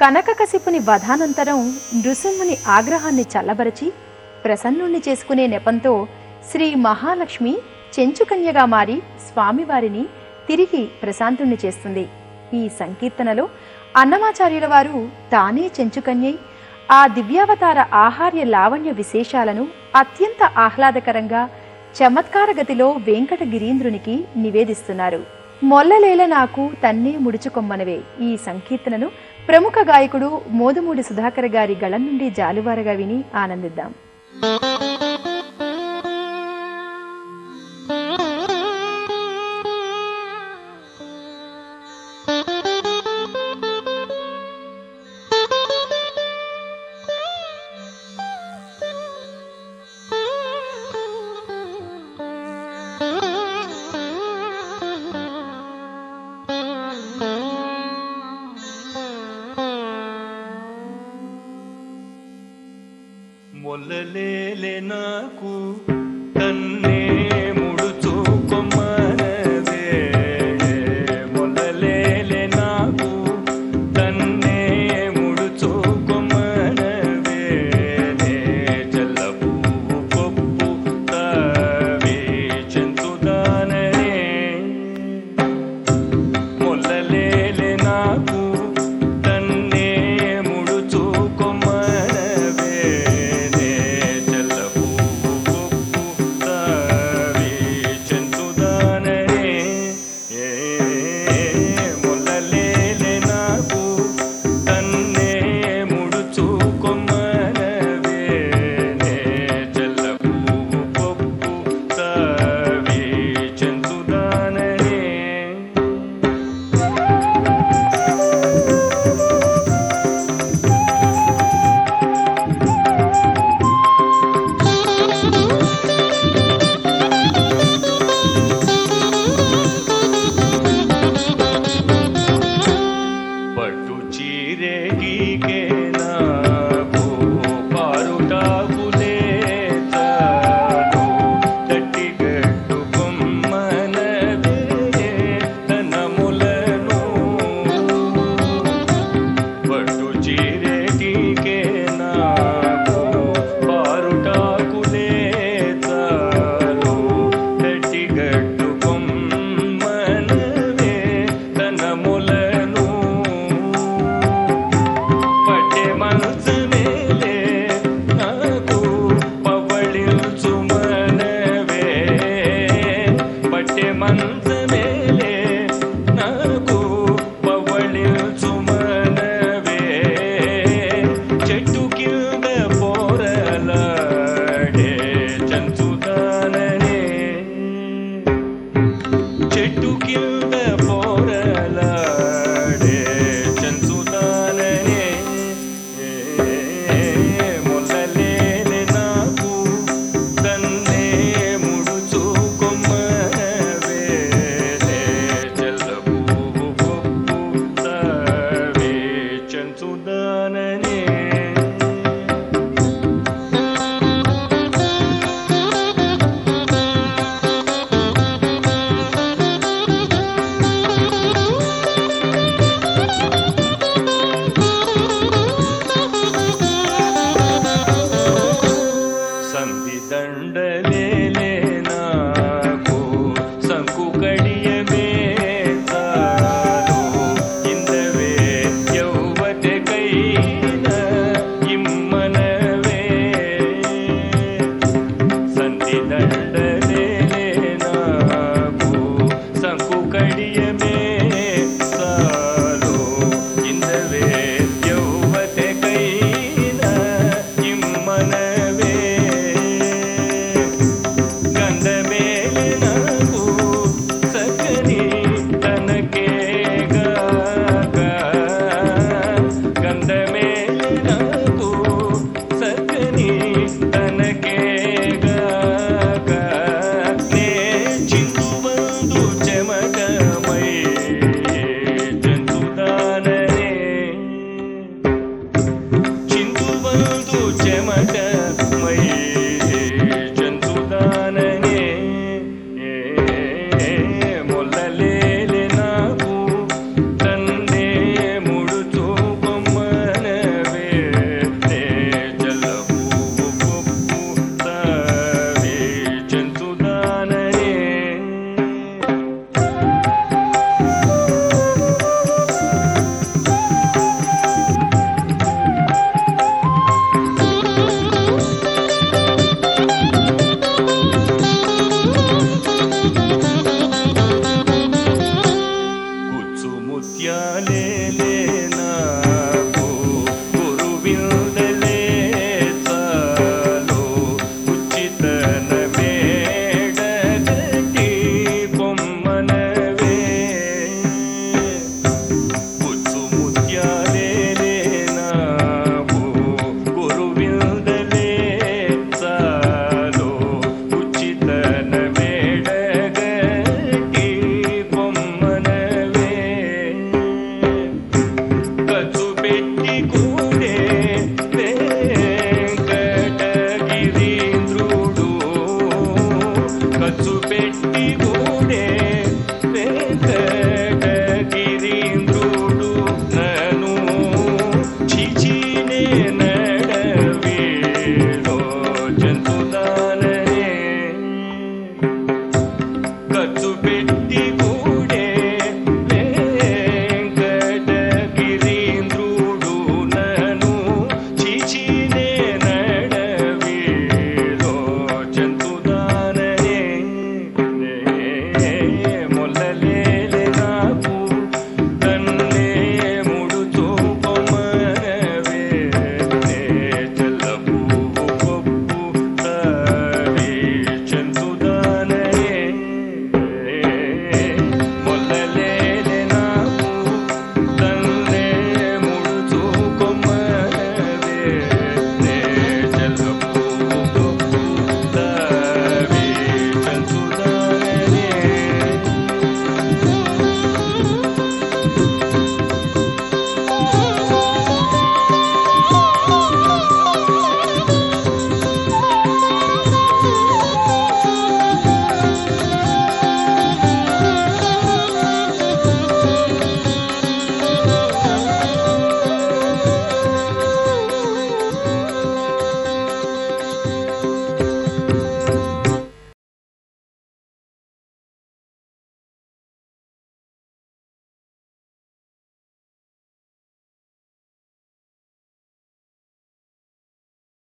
కనకకశిపుని వధానంతరం నృసింహుని ఆగ్రహాన్ని చల్లబరచి ప్రసన్నుణ్ణి చేసుకునే నెపంతో శ్రీ మహాలక్ష్మి చెంచుకన్యగా మారి స్వామివారిని తిరిగి ప్రశాంతుణ్ణి చేస్తుంది. ఈ సంకీర్తనలో అన్నమాచార్యుల వారు తానే చెంచుకన్యై ఆ దివ్యావతార ఆహార్య లావణ్య విశేషాలను అత్యంత ఆహ్లాదకరంగా చమత్కార గతిలో వెంకటగిరీంద్రునికి నివేదిస్తున్నారు. మొల్లలేల నాకు తన్నే ముడుచుకొమ్మనవే ఈ సంకీర్తనను ప్రముఖ గాయకుడు మోదుమూడి సుధాకర్ గారి గళం నుండి జాలువారగా విని ఆనందిద్దాం. మొల్లలేలే నాకు मन 对。